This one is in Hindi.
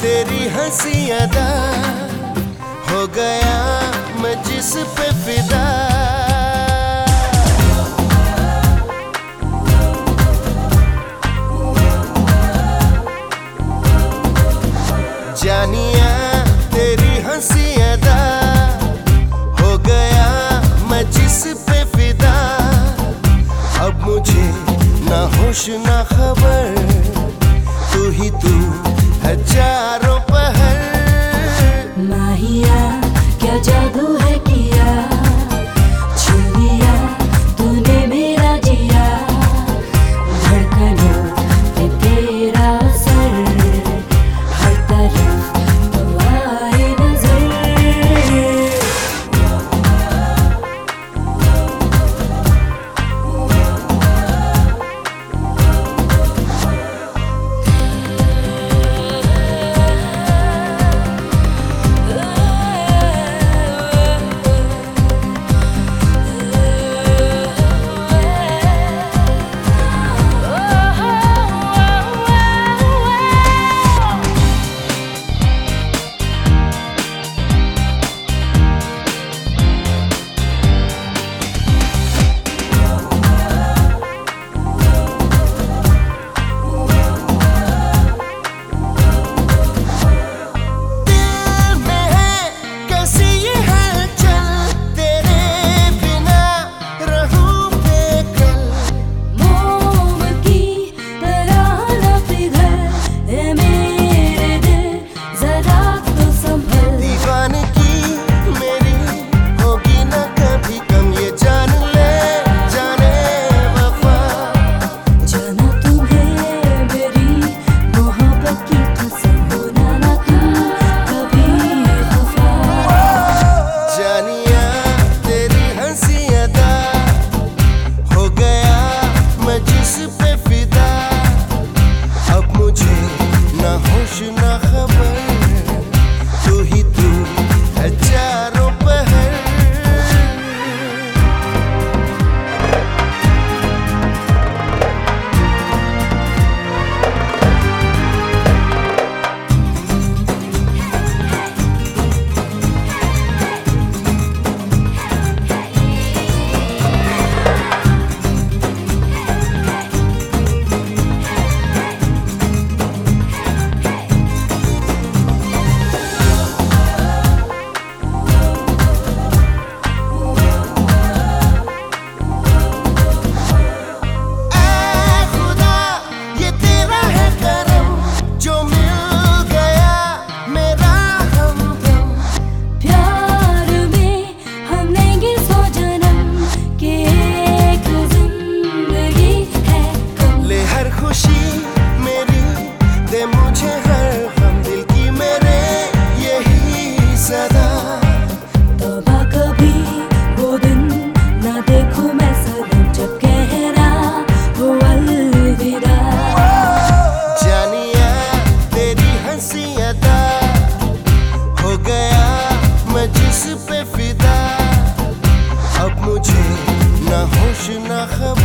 तेरी हँसी अदा हो गया मैं जिस पे फिदा। जानिया तेरी हँसी अदा हो गया मैं जिस पे फिदा। अब मुझे ना होश ना खबर, तू ही तू हज़ार हँसी अदा हो गया मैं जिस पे फिदा। अब मुझे ना होश ना खबर।